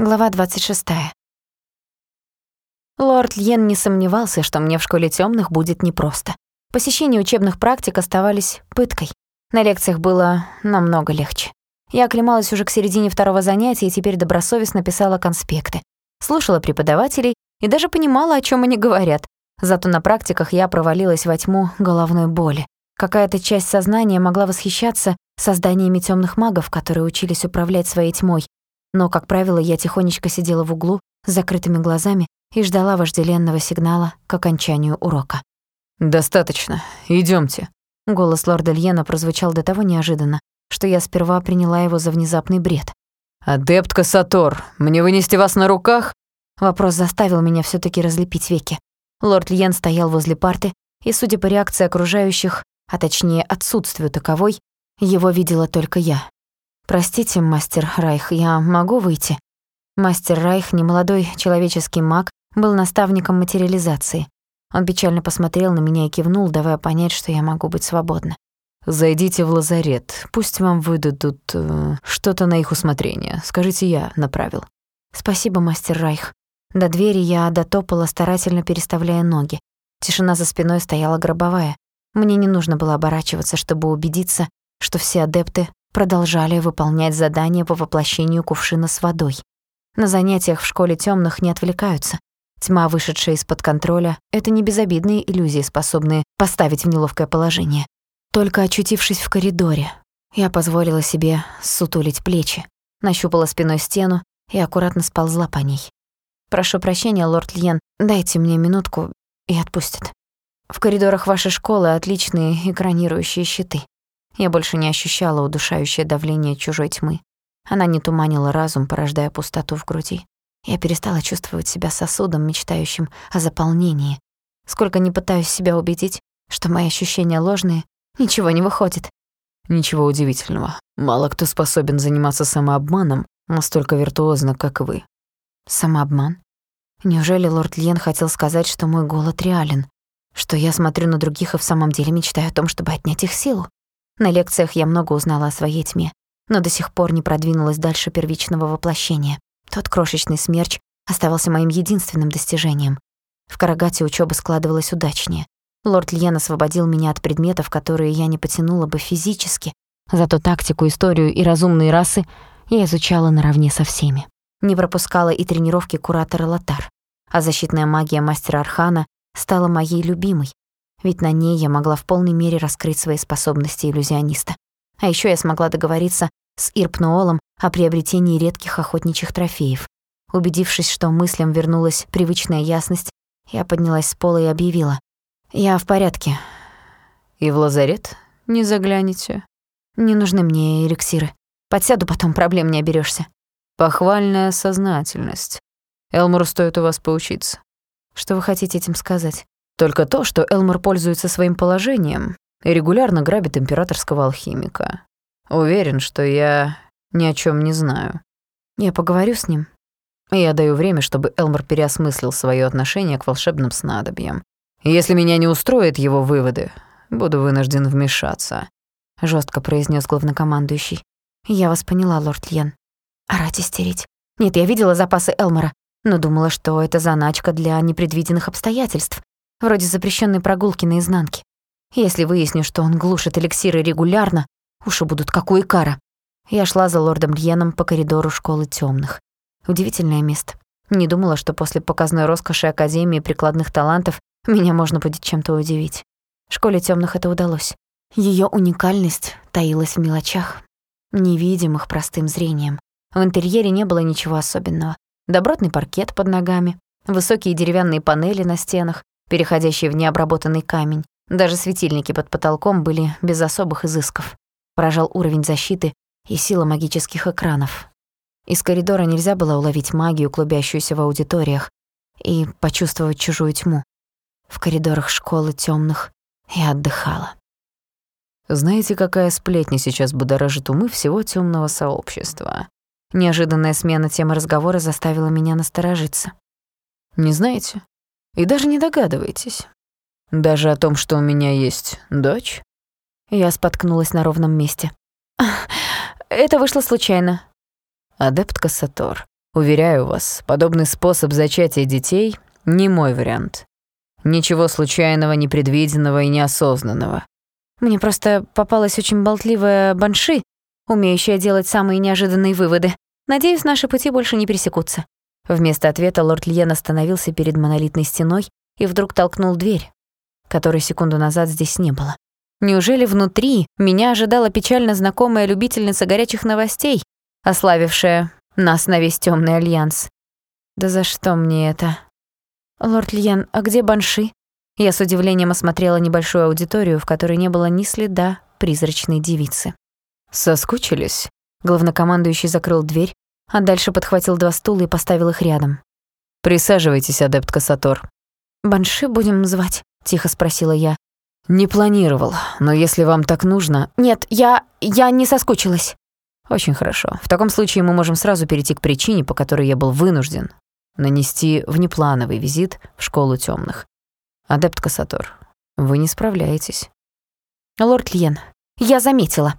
Глава 26. Лорд Льен не сомневался, что мне в школе тёмных будет непросто. Посещение учебных практик оставались пыткой. На лекциях было намного легче. Я оклемалась уже к середине второго занятия и теперь добросовестно писала конспекты. Слушала преподавателей и даже понимала, о чём они говорят. Зато на практиках я провалилась во тьму головной боли. Какая-то часть сознания могла восхищаться созданиями тёмных магов, которые учились управлять своей тьмой, но, как правило, я тихонечко сидела в углу с закрытыми глазами и ждала вожделенного сигнала к окончанию урока. «Достаточно. Идёмте». Голос лорда Льена прозвучал до того неожиданно, что я сперва приняла его за внезапный бред. «Адепт Кассатор, мне вынести вас на руках?» Вопрос заставил меня всё таки разлепить веки. Лорд Льен стоял возле парты, и, судя по реакции окружающих, а точнее отсутствию таковой, его видела только я. «Простите, мастер Райх, я могу выйти?» Мастер Райх, немолодой человеческий маг, был наставником материализации. Он печально посмотрел на меня и кивнул, давая понять, что я могу быть свободна. «Зайдите в лазарет, пусть вам выдадут э, что-то на их усмотрение. Скажите, я направил». «Спасибо, мастер Райх». До двери я дотопала, старательно переставляя ноги. Тишина за спиной стояла гробовая. Мне не нужно было оборачиваться, чтобы убедиться, что все адепты продолжали выполнять задания по воплощению кувшина с водой. На занятиях в школе тёмных не отвлекаются. Тьма, вышедшая из-под контроля, это не безобидные иллюзии, способные поставить в неловкое положение. Только очутившись в коридоре, я позволила себе сутулить плечи, нащупала спиной стену и аккуратно сползла по ней. «Прошу прощения, лорд Льен, дайте мне минутку и отпустят. В коридорах вашей школы отличные экранирующие щиты. Я больше не ощущала удушающее давление чужой тьмы. Она не туманила разум, порождая пустоту в груди. Я перестала чувствовать себя сосудом, мечтающим о заполнении. Сколько не пытаюсь себя убедить, что мои ощущения ложные, ничего не выходит. Ничего удивительного. Мало кто способен заниматься самообманом настолько виртуозно, как вы. Самообман? Неужели лорд Льен хотел сказать, что мой голод реален? Что я смотрю на других и в самом деле мечтаю о том, чтобы отнять их силу? На лекциях я много узнала о своей тьме, но до сих пор не продвинулась дальше первичного воплощения. Тот крошечный смерч оставался моим единственным достижением. В Карагате учёба складывалась удачнее. Лорд Льен освободил меня от предметов, которые я не потянула бы физически. Зато тактику, историю и разумные расы я изучала наравне со всеми. Не пропускала и тренировки куратора Латар. А защитная магия мастера Архана стала моей любимой, ведь на ней я могла в полной мере раскрыть свои способности иллюзиониста. А ещё я смогла договориться с Ирпноолом о приобретении редких охотничьих трофеев. Убедившись, что мыслям вернулась привычная ясность, я поднялась с пола и объявила. «Я в порядке». «И в лазарет не заглянете?» «Не нужны мне эликсиры. Подсяду потом, проблем не оберёшься». «Похвальная сознательность. Элмору стоит у вас поучиться». «Что вы хотите этим сказать?» Только то, что Элмор пользуется своим положением и регулярно грабит императорского алхимика. Уверен, что я ни о чем не знаю. Я поговорю с ним. Я даю время, чтобы Элмор переосмыслил свое отношение к волшебным снадобьям. Если меня не устроят его выводы, буду вынужден вмешаться», — жестко произнес главнокомандующий. «Я вас поняла, лорд Льен. Орать истерить. Нет, я видела запасы Элмора, но думала, что это заначка для непредвиденных обстоятельств вроде запрещенной прогулки наизнанке. Если выясню, что он глушит эликсиры регулярно, уши будут как у Икара. Я шла за лордом Льеном по коридору школы тёмных. Удивительное место. Не думала, что после показной роскоши Академии прикладных талантов меня можно будет чем-то удивить. Школе тёмных это удалось. Её уникальность таилась в мелочах, невидимых простым зрением. В интерьере не было ничего особенного. Добротный паркет под ногами, высокие деревянные панели на стенах, переходящий в необработанный камень. Даже светильники под потолком были без особых изысков. Поражал уровень защиты и сила магических экранов. Из коридора нельзя было уловить магию, клубящуюся в аудиториях, и почувствовать чужую тьму. В коридорах школы тёмных я отдыхала. Знаете, какая сплетня сейчас будоражит умы всего тёмного сообщества? Неожиданная смена темы разговора заставила меня насторожиться. Не знаете? И даже не догадываетесь. Даже о том, что у меня есть дочь. Я споткнулась на ровном месте. Это вышло случайно. Адепт Кассатор, Уверяю вас, подобный способ зачатия детей — не мой вариант. Ничего случайного, непредвиденного и неосознанного. Мне просто попалась очень болтливая банши, умеющая делать самые неожиданные выводы. Надеюсь, наши пути больше не пересекутся. Вместо ответа лорд Льен остановился перед монолитной стеной и вдруг толкнул дверь, которой секунду назад здесь не было. Неужели внутри меня ожидала печально знакомая любительница горячих новостей, ославившая нас на весь темный альянс? Да за что мне это? Лорд Льен, а где Банши? Я с удивлением осмотрела небольшую аудиторию, в которой не было ни следа призрачной девицы. Соскучились? Главнокомандующий закрыл дверь, а дальше подхватил два стула и поставил их рядом. «Присаживайтесь, адепт Кассатор». «Банши будем звать?» — тихо спросила я. «Не планировал, но если вам так нужно...» «Нет, я... я не соскучилась». «Очень хорошо. В таком случае мы можем сразу перейти к причине, по которой я был вынужден нанести внеплановый визит в школу тёмных. Адепт Кассатор, вы не справляетесь». «Лорд Льен, я заметила.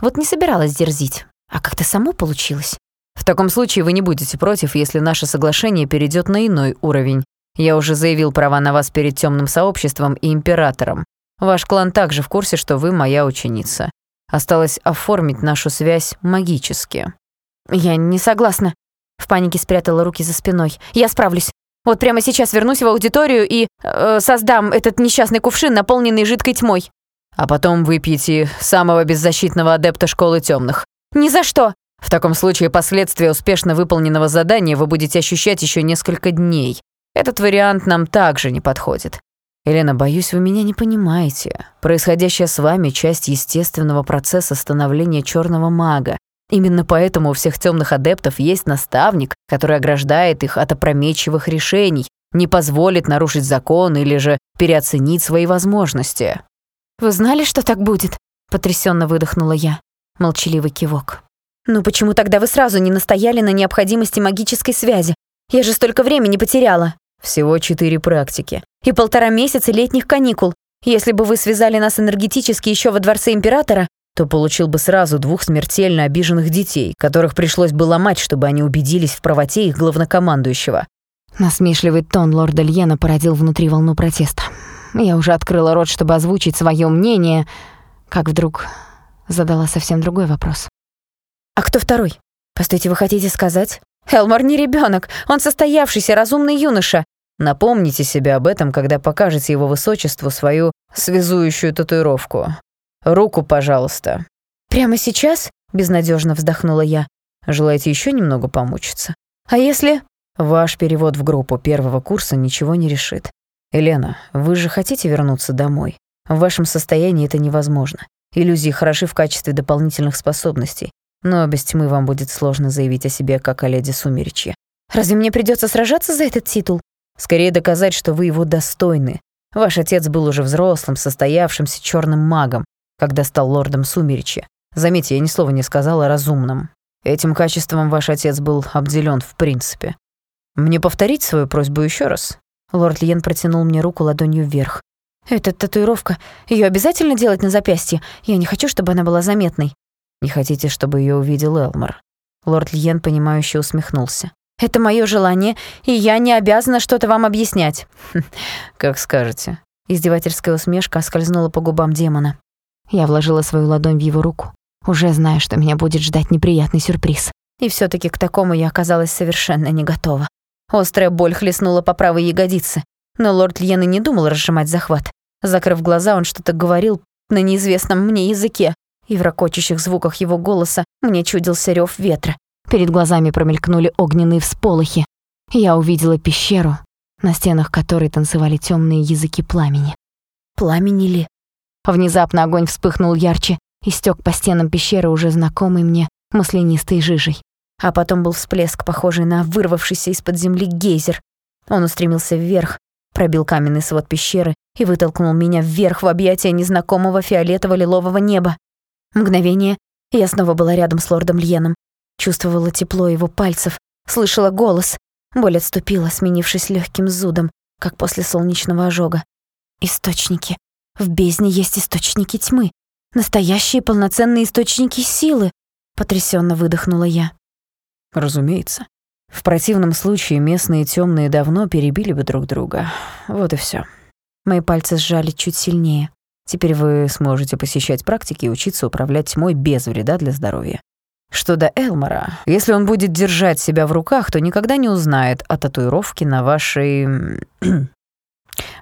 Вот не собиралась дерзить, а как-то само получилось. В таком случае вы не будете против, если наше соглашение перейдет на иной уровень. Я уже заявил права на вас перед темным сообществом и императором. Ваш клан также в курсе, что вы моя ученица. Осталось оформить нашу связь магически». «Я не согласна». В панике спрятала руки за спиной. «Я справлюсь. Вот прямо сейчас вернусь в аудиторию и э, создам этот несчастный кувшин, наполненный жидкой тьмой». «А потом выпьете самого беззащитного адепта школы темных». «Ни за что!» В таком случае последствия успешно выполненного задания вы будете ощущать еще несколько дней. Этот вариант нам также не подходит. Елена, боюсь, вы меня не понимаете. Происходящее с вами — часть естественного процесса становления черного мага. Именно поэтому у всех темных адептов есть наставник, который ограждает их от опрометчивых решений, не позволит нарушить закон или же переоценить свои возможности. «Вы знали, что так будет?» — потрясенно выдохнула я. Молчаливый кивок. «Ну почему тогда вы сразу не настояли на необходимости магической связи? Я же столько времени потеряла». «Всего четыре практики». «И полтора месяца летних каникул. Если бы вы связали нас энергетически еще во Дворце Императора, то получил бы сразу двух смертельно обиженных детей, которых пришлось бы ломать, чтобы они убедились в правоте их главнокомандующего». Насмешливый тон лорда Льена породил внутри волну протеста. Я уже открыла рот, чтобы озвучить свое мнение, как вдруг задала совсем другой вопрос. «А кто второй? Постойте, вы хотите сказать? Элмор не ребенок, он состоявшийся, разумный юноша. Напомните себе об этом, когда покажете его высочеству свою связующую татуировку. Руку, пожалуйста». «Прямо сейчас?» — безнадежно вздохнула я. «Желаете еще немного помучиться?» «А если...» «Ваш перевод в группу первого курса ничего не решит. Елена, вы же хотите вернуться домой? В вашем состоянии это невозможно. Иллюзии хороши в качестве дополнительных способностей, но без тьмы вам будет сложно заявить о себе как о леди Сумеречья. Разве мне придется сражаться за этот титул? Скорее доказать, что вы его достойны. Ваш отец был уже взрослым, состоявшимся черным магом, когда стал лордом Сумеречья. Заметьте, я ни слова не сказала о разумном. Этим качеством ваш отец был обделен в принципе. Мне повторить свою просьбу еще раз? Лорд Лиен протянул мне руку ладонью вверх. «Эта татуировка, ее обязательно делать на запястье? Я не хочу, чтобы она была заметной». «Не хотите, чтобы ее увидел Элмор?» Лорд Льен, понимающе усмехнулся. «Это мое желание, и я не обязана что-то вам объяснять». «Как скажете». Издевательская усмешка скользнула по губам демона. Я вложила свою ладонь в его руку, уже зная, что меня будет ждать неприятный сюрприз. И все таки к такому я оказалась совершенно не готова. Острая боль хлестнула по правой ягодице, но лорд Льен и не думал разжимать захват. Закрыв глаза, он что-то говорил на неизвестном мне языке, и в ракочущих звуках его голоса мне чудился рев ветра. Перед глазами промелькнули огненные всполохи. Я увидела пещеру, на стенах которой танцевали темные языки пламени. Пламени ли? Внезапно огонь вспыхнул ярче и стёк по стенам пещеры уже знакомый мне маслянистой жижей. А потом был всплеск, похожий на вырвавшийся из-под земли гейзер. Он устремился вверх, пробил каменный свод пещеры и вытолкнул меня вверх в объятия незнакомого фиолетово-лилового неба. Мгновение, и я снова была рядом с лордом Льеном. Чувствовала тепло его пальцев, слышала голос. Боль отступила, сменившись легким зудом, как после солнечного ожога. Источники. В бездне есть источники тьмы. Настоящие полноценные источники силы. Потрясенно выдохнула я. Разумеется. В противном случае местные темные давно перебили бы друг друга. Вот и все. Мои пальцы сжали чуть сильнее. Теперь вы сможете посещать практики и учиться управлять тьмой без вреда для здоровья. Что до Элмора, если он будет держать себя в руках, то никогда не узнает о татуировке на вашей...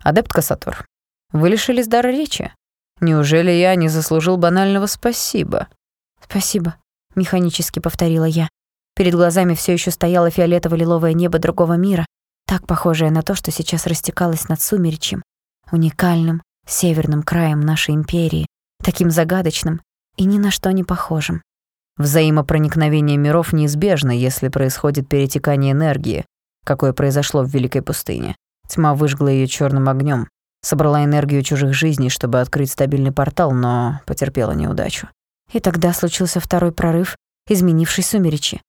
Адепт Кассатор, вы лишились дара речи? Неужели я не заслужил банального спасибо? Спасибо, механически повторила я. Перед глазами все еще стояло фиолетово-лиловое небо другого мира, так похожее на то, что сейчас растекалось над сумеречьем, уникальным северным краем нашей империи, таким загадочным и ни на что не похожим. Взаимопроникновение миров неизбежно, если происходит перетекание энергии, какое произошло в Великой пустыне. Тьма выжгла ее черным огнем, собрала энергию чужих жизней, чтобы открыть стабильный портал, но потерпела неудачу. И тогда случился второй прорыв, изменивший сумеречи.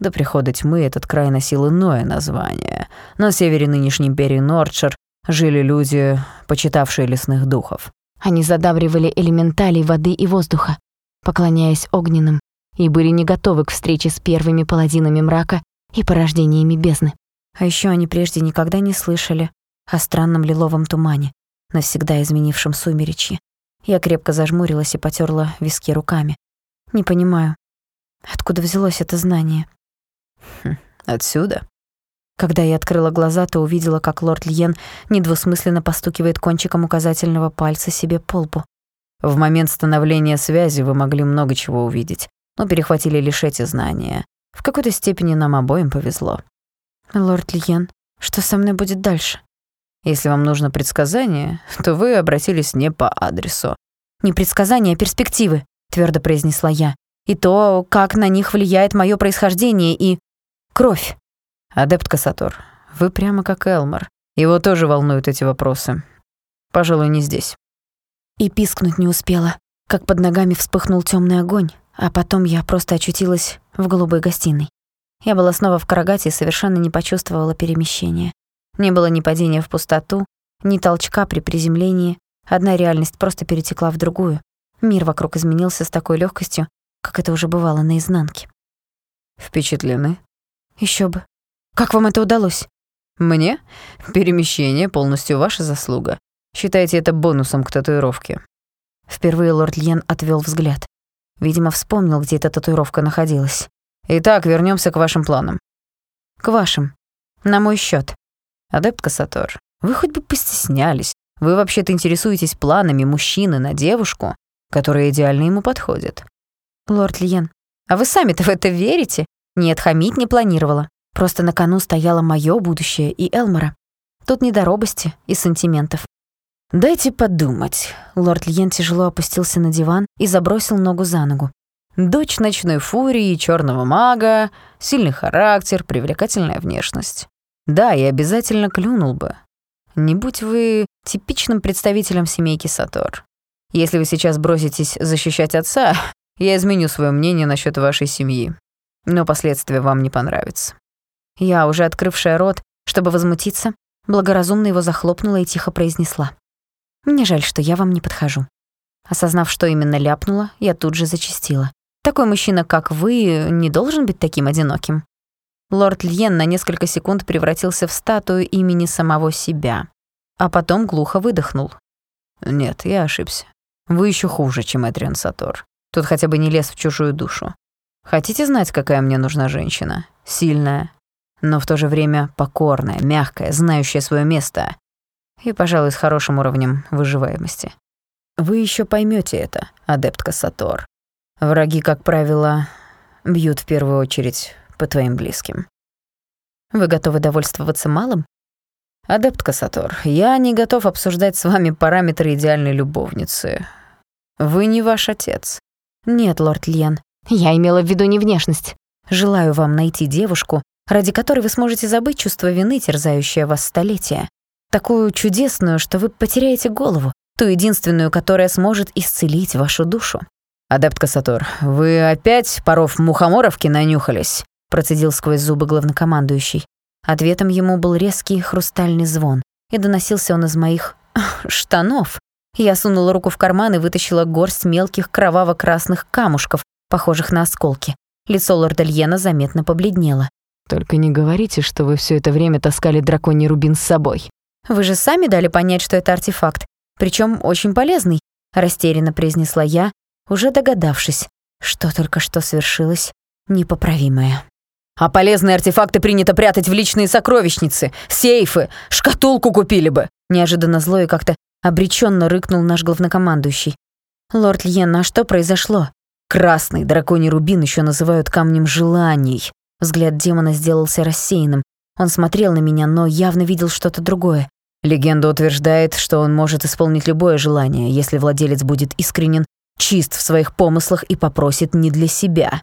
До прихода тьмы этот край носил иное название. На севере нынешней империи Нордшир жили люди, почитавшие лесных духов. Они задабривали элементалей воды и воздуха, поклоняясь огненным, и были не готовы к встрече с первыми паладинами мрака и порождениями бездны. А еще они прежде никогда не слышали о странном лиловом тумане, навсегда изменившем сумеречье. Я крепко зажмурилась и потерла виски руками. Не понимаю, откуда взялось это знание? Хм, отсюда. Когда я открыла глаза, то увидела, как лорд Льен недвусмысленно постукивает кончиком указательного пальца себе по лбу. В момент становления связи вы могли много чего увидеть, но перехватили лишь эти знания. В какой-то степени нам обоим повезло. Лорд Льен, что со мной будет дальше? Если вам нужно предсказание, то вы обратились не по адресу. Не предсказание, а перспективы, твердо произнесла я. И то, как на них влияет мое происхождение и кровь. Адепт Кассатор, вы прямо как Элмар. Его тоже волнуют эти вопросы. Пожалуй, не здесь. И пискнуть не успела, как под ногами вспыхнул темный огонь, а потом я просто очутилась в голубой гостиной. Я была снова в Карагате и совершенно не почувствовала перемещения. Не было ни падения в пустоту, ни толчка при приземлении. Одна реальность просто перетекла в другую. Мир вокруг изменился с такой легкостью, как это уже бывало наизнанке. Впечатлены? Еще бы. Как вам это удалось? Мне? Перемещение полностью ваша заслуга. Считайте это бонусом к татуировке. Впервые лорд Льен отвел взгляд. Видимо, вспомнил, где эта татуировка находилась. Итак, вернемся к вашим планам. К вашим. На мой счет. Адепт Кассатор, вы хоть бы постеснялись. Вы вообще-то интересуетесь планами мужчины на девушку, которая идеально ему подходит. Лорд Льен, а вы сами-то в это верите? Нет, хамить не планировала. Просто на кону стояло моё будущее и Элмора. Тут не до робости и сантиментов. «Дайте подумать». Лорд Льен тяжело опустился на диван и забросил ногу за ногу. «Дочь ночной фурии и чёрного мага, сильный характер, привлекательная внешность. Да, и обязательно клюнул бы. Не будь вы типичным представителем семейки Сатор. Если вы сейчас броситесь защищать отца, я изменю своё мнение насчёт вашей семьи. Но последствия вам не понравятся. Я, уже открывшая рот, чтобы возмутиться, благоразумно его захлопнула и тихо произнесла. «Мне жаль, что я вам не подхожу». Осознав, что именно ляпнула, я тут же зачастила. «Такой мужчина, как вы, не должен быть таким одиноким». Лорд Льен на несколько секунд превратился в статую имени самого себя, а потом глухо выдохнул. «Нет, я ошибся. Вы еще хуже, чем Эдриан Сатор. Тут хотя бы не лез в чужую душу. Хотите знать, какая мне нужна женщина? Сильная, но в то же время покорная, мягкая, знающая свое место и, пожалуй, с хорошим уровнем выживаемости. Вы еще поймете это, адептка Сатор. Враги, как правило, бьют в первую очередь по твоим близким. Вы готовы довольствоваться малым? Адептка Сатор, я не готов обсуждать с вами параметры идеальной любовницы. Вы не ваш отец. Нет, лорд Льен, я имела в виду не внешность. Желаю вам найти девушку, ради которой вы сможете забыть чувство вины, терзающее вас столетия. Такую чудесную, что вы потеряете голову, ту единственную, которая сможет исцелить вашу душу. «Адепт Кассатор, вы опять паров мухоморовки нанюхались?» процедил сквозь зубы главнокомандующий. Ответом ему был резкий хрустальный звон, и доносился он из моих штанов. Я сунула руку в карман и вытащила горсть мелких кроваво-красных камушков, похожих на осколки. Лицо лорда Льена заметно побледнело. Только не говорите, что вы все это время таскали драконий рубин с собой. Вы же сами дали понять, что это артефакт, причем очень полезный, растерянно произнесла я, уже догадавшись, что только что свершилось непоправимое. А полезные артефакты принято прятать в личные сокровищницы, сейфы, шкатулку купили бы. Неожиданно зло и как-то обреченно рыкнул наш главнокомандующий. Лорд Льен, а что произошло? Красный драконий рубин еще называют камнем желаний. Взгляд демона сделался рассеянным. Он смотрел на меня, но явно видел что-то другое. Легенда утверждает, что он может исполнить любое желание, если владелец будет искренен, чист в своих помыслах и попросит не для себя.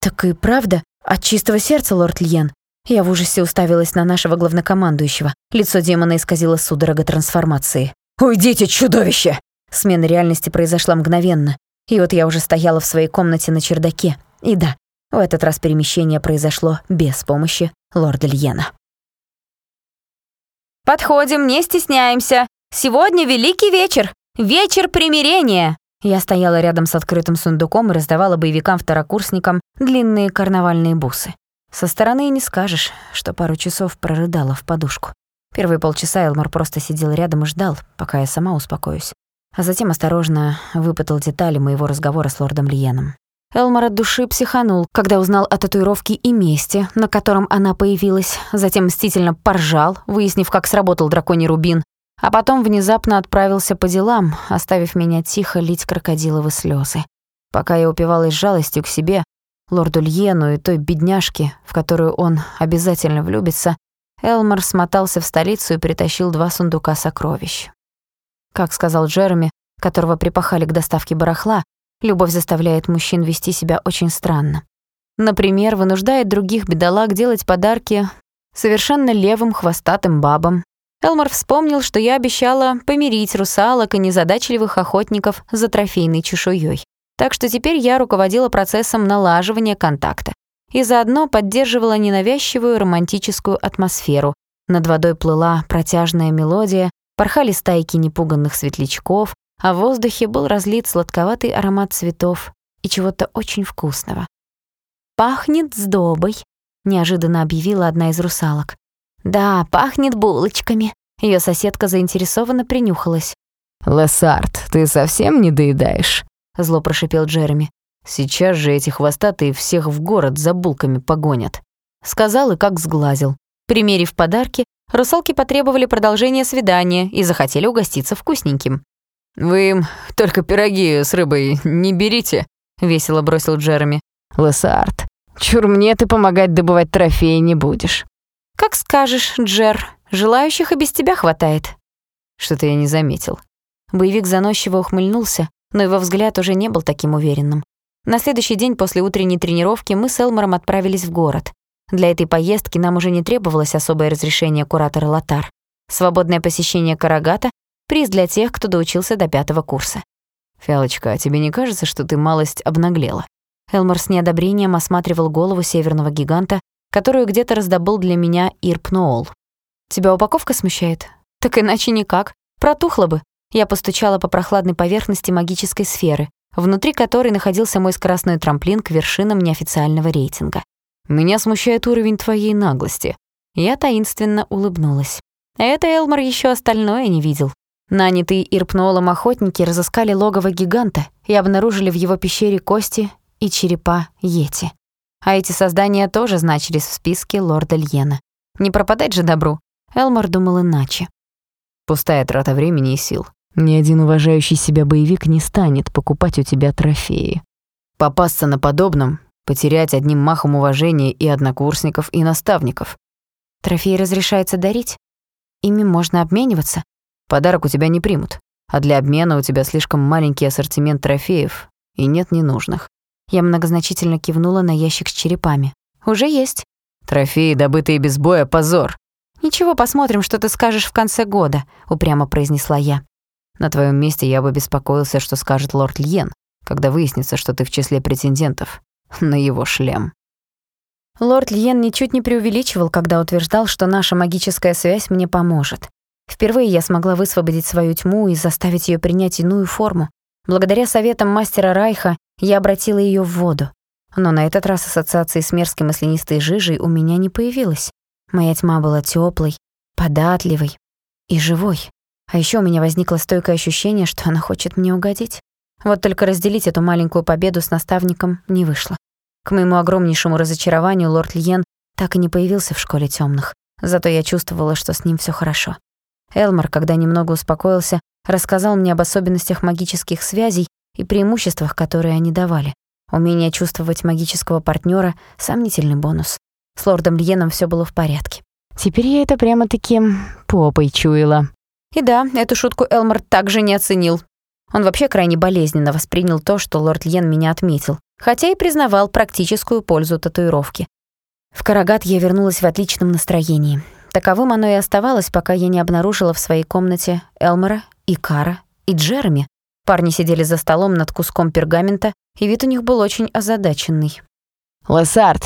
Так и правда? От чистого сердца, лорд Льен. Я в ужасе уставилась на нашего главнокомандующего. Лицо демона исказило судорога трансформации. «Уйдите, чудовище!» Смена реальности произошла мгновенно. И вот я уже стояла в своей комнате на чердаке. И да, в этот раз перемещение произошло без помощи лорда Льена. «Подходим, не стесняемся. Сегодня великий вечер. Вечер примирения!» Я стояла рядом с открытым сундуком и раздавала боевикам-второкурсникам длинные карнавальные бусы. Со стороны не скажешь, что пару часов прорыдала в подушку. Первые полчаса Элмор просто сидел рядом и ждал, пока я сама успокоюсь. А затем осторожно выпытал детали моего разговора с лордом Лиеном. Элмор от души психанул, когда узнал о татуировке и месте, на котором она появилась, затем мстительно поржал, выяснив, как сработал драконий рубин, а потом внезапно отправился по делам, оставив меня тихо лить крокодиловы слезы. Пока я упивалась жалостью к себе, лорду Льену и той бедняжке, в которую он обязательно влюбится, Элмор смотался в столицу и притащил два сундука сокровищ. Как сказал Джереми, которого припахали к доставке барахла, любовь заставляет мужчин вести себя очень странно. Например, вынуждает других бедолаг делать подарки совершенно левым хвостатым бабам, Элмор вспомнил, что я обещала помирить русалок и незадачливых охотников за трофейной чешуей. Так что теперь я руководила процессом налаживания контакта и заодно поддерживала ненавязчивую романтическую атмосферу. Над водой плыла протяжная мелодия, порхали стайки непуганных светлячков, а в воздухе был разлит сладковатый аромат цветов и чего-то очень вкусного. «Пахнет сдобой», — неожиданно объявила одна из русалок. «Да, пахнет булочками». Ее соседка заинтересованно принюхалась. «Лессард, ты совсем не доедаешь?» — зло прошипел Джереми. «Сейчас же эти хвостатые всех в город за булками погонят». Сказал и как сглазил. Примерив подарки, русалки потребовали продолжения свидания и захотели угоститься вкусненьким. «Вы им только пироги с рыбой не берите», — весело бросил Джереми. «Лессард, чур мне ты помогать добывать трофеи не будешь». «Как скажешь, Джер. Желающих и без тебя хватает». Что-то я не заметил. Боевик заносчиво ухмыльнулся, но его взгляд уже не был таким уверенным. На следующий день после утренней тренировки мы с Элмором отправились в город. Для этой поездки нам уже не требовалось особое разрешение куратора Лотар. Свободное посещение Карагата — приз для тех, кто доучился до пятого курса. «Фиалочка, а тебе не кажется, что ты малость обнаглела?» Элмор с неодобрением осматривал голову северного гиганта, которую где-то раздобыл для меня Ирп Ноул. «Тебя упаковка смущает? Так иначе никак. Протухла бы». Я постучала по прохладной поверхности магической сферы, внутри которой находился мой скоростной трамплин к вершинам неофициального рейтинга. «Меня смущает уровень твоей наглости». Я таинственно улыбнулась. Это Элмор еще остальное не видел. Нанятые Ирпнолом охотники разыскали логово гиганта и обнаружили в его пещере кости и черепа Йети. А эти создания тоже значились в списке лорда Льена. Не пропадать же добру. Элмор думал иначе. Пустая трата времени и сил. Ни один уважающий себя боевик не станет покупать у тебя трофеи. Попасться на подобном, потерять одним махом уважение и однокурсников, и наставников. Трофеи разрешается дарить? Ими можно обмениваться? Подарок у тебя не примут, а для обмена у тебя слишком маленький ассортимент трофеев, и нет ненужных. Я многозначительно кивнула на ящик с черепами. «Уже есть». «Трофеи, добытые без боя, позор». «Ничего, посмотрим, что ты скажешь в конце года», — упрямо произнесла я. «На твоем месте я бы беспокоился, что скажет лорд Льен, когда выяснится, что ты в числе претендентов на его шлем». Лорд Льен ничуть не преувеличивал, когда утверждал, что наша магическая связь мне поможет. Впервые я смогла высвободить свою тьму и заставить ее принять иную форму. Благодаря советам мастера Райха я обратила ее в воду. Но на этот раз ассоциации с мерзкой маслянистой жижей у меня не появилось. Моя тьма была теплой, податливой и живой. А еще у меня возникло стойкое ощущение, что она хочет мне угодить. Вот только разделить эту маленькую победу с наставником не вышло. К моему огромнейшему разочарованию лорд Льен так и не появился в школе тёмных. Зато я чувствовала, что с ним всё хорошо. Элмар, когда немного успокоился, рассказал мне об особенностях магических связей и преимуществах, которые они давали. Умение чувствовать магического партнёра — сомнительный бонус. С лордом Льеном всё было в порядке. Теперь я это прямо-таки попой чуяла. И да, эту шутку Элмар также не оценил. Он вообще крайне болезненно воспринял то, что лорд Льен меня отметил, хотя и признавал практическую пользу татуировки. В Карагат я вернулась в отличном настроении. Таковым оно и оставалось, пока я не обнаружила в своей комнате Элмора, Икара и Джереми. Парни сидели за столом над куском пергамента, и вид у них был очень озадаченный. «Лессард,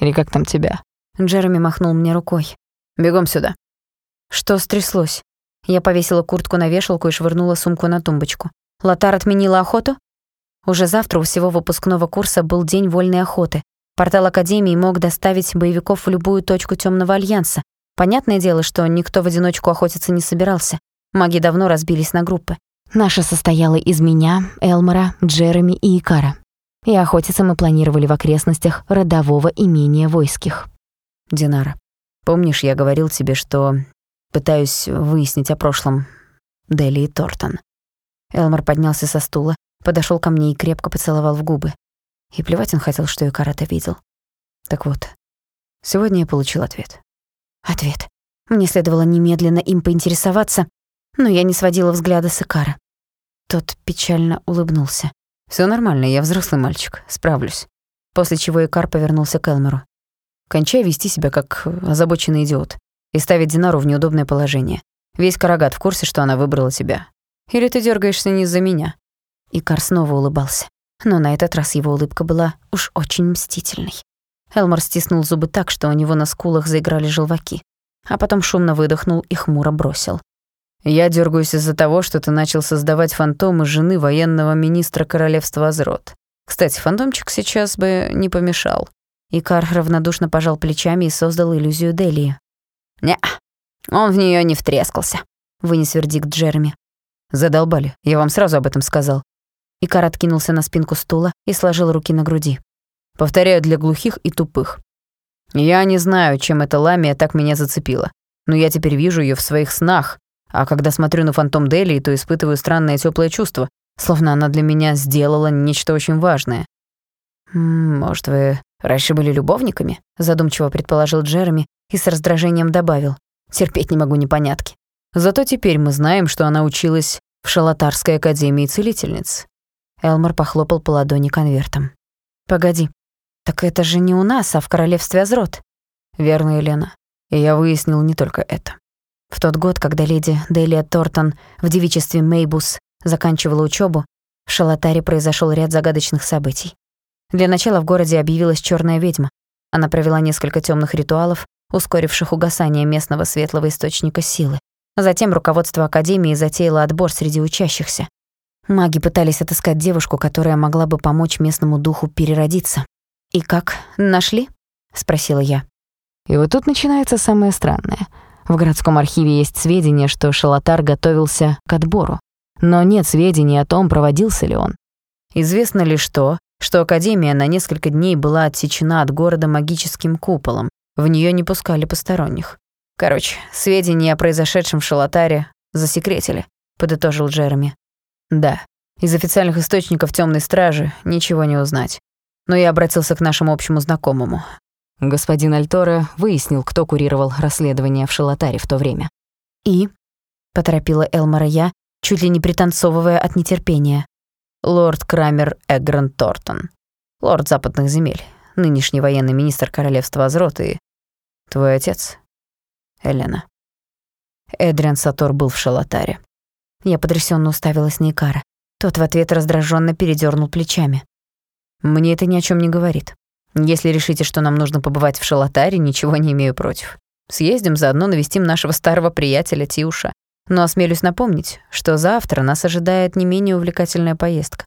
или как там тебя?» Джереми махнул мне рукой. «Бегом сюда». Что стряслось? Я повесила куртку на вешалку и швырнула сумку на тумбочку. Лотар отменила охоту? Уже завтра у всего выпускного курса был день вольной охоты. Портал Академии мог доставить боевиков в любую точку Темного Альянса. Понятное дело, что никто в одиночку охотиться не собирался. Маги давно разбились на группы. Наша состояла из меня, Элмора, Джереми и Икара. И охотиться мы планировали в окрестностях родового имения войских. Динара, помнишь, я говорил тебе, что Пытаюсь выяснить о прошлом Дели и Тортон. Элмар поднялся со стула, подошел ко мне и крепко поцеловал в губы. И плевать он хотел, что Икар это видел. Так вот, сегодня я получил ответ. Ответ. Мне следовало немедленно им поинтересоваться, но я не сводила взгляда с Икара. Тот печально улыбнулся. Все нормально, я взрослый мальчик, справлюсь». После чего Икар повернулся к Элмору. «Кончай вести себя как озабоченный идиот и ставить Динару в неудобное положение. Весь Карагат в курсе, что она выбрала тебя. Или ты дергаешься не из-за меня?» Икар снова улыбался. Но на этот раз его улыбка была уж очень мстительной. Элмор стиснул зубы так, что у него на скулах заиграли желваки. А потом шумно выдохнул и хмуро бросил. «Я дергаюсь из-за того, что ты начал создавать фантомы жены военного министра королевства Азрот. Кстати, фантомчик сейчас бы не помешал». Икар равнодушно пожал плечами и создал иллюзию Делии, не он в нее не втрескался», — вынес вердикт Джереми. «Задолбали, я вам сразу об этом сказал». Икар откинулся на спинку стула и сложил руки на груди. «Повторяю для глухих и тупых. Я не знаю, чем эта ламия так меня зацепила, но я теперь вижу ее в своих снах, а когда смотрю на фантом Дели, то испытываю странное теплое чувство, словно она для меня сделала нечто очень важное. «Может, вы раньше были любовниками?» — задумчиво предположил Джереми и с раздражением добавил. «Терпеть не могу непонятки. Зато теперь мы знаем, что она училась в Шалатарской академии целительниц». Элмор похлопал по ладони конвертом. «Погоди, так это же не у нас, а в королевстве Азрот». «Верно, Елена. И я выяснил не только это». В тот год, когда леди Делия Тортон в девичестве Мейбус заканчивала учебу, в Шалатаре произошел ряд загадочных событий. Для начала в городе объявилась черная ведьма. Она провела несколько темных ритуалов, ускоривших угасание местного светлого источника силы. Затем руководство Академии затеяло отбор среди учащихся. Маги пытались отыскать девушку, которая могла бы помочь местному духу переродиться. «И как, нашли?» — спросила я. И вот тут начинается самое странное. В городском архиве есть сведения, что Шалатар готовился к отбору. Но нет сведений о том, проводился ли он. Известно ли что, что Академия на несколько дней была отсечена от города магическим куполом. В нее не пускали посторонних. Короче, сведения о произошедшем в Шалатаре засекретили, подытожил Джереми. Да, из официальных источников Темной Стражи ничего не узнать. Но я обратился к нашему общему знакомому. Господин Альтора выяснил, кто курировал расследование в Шалатаре в то время. «И?» — поторопила Элмара я, чуть ли не пританцовывая от нетерпения лорд Крамер Эгрон Тортон, лорд западных земель, нынешний военный министр королевства Азрот и твой отец, Элена. Эдриан Сатор был в Шалатаре. Я потрясённо уставилась на Икара. Тот в ответ раздражённо передёрнул плечами. «Мне это ни о чём не говорит. Если решите, что нам нужно побывать в Шалатаре, ничего не имею против. Съездим, заодно навестим нашего старого приятеля Тиуша. Но осмелюсь напомнить, что завтра нас ожидает не менее увлекательная поездка,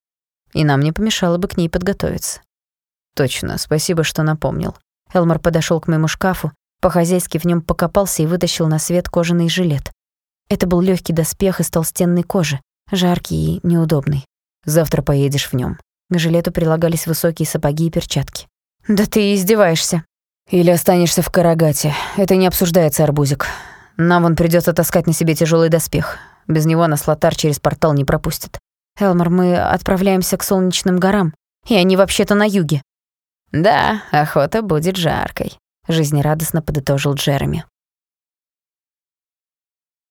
и нам не помешало бы к ней подготовиться. Точно, спасибо, что напомнил. Элмор подошел к моему шкафу, по-хозяйски в нем покопался и вытащил на свет кожаный жилет. Это был легкий доспех из толстенной кожи, жаркий и неудобный. Завтра поедешь в нем. К жилету прилагались высокие сапоги и перчатки. «Да ты издеваешься». «Или останешься в Карагате. Это не обсуждается, Арбузик. Нам вон придется таскать на себе тяжелый доспех. Без него нас Лотар через портал не пропустит». «Элмор, мы отправляемся к Солнечным горам, и они вообще-то на юге». «Да, охота будет жаркой», — жизнерадостно подытожил Джереми.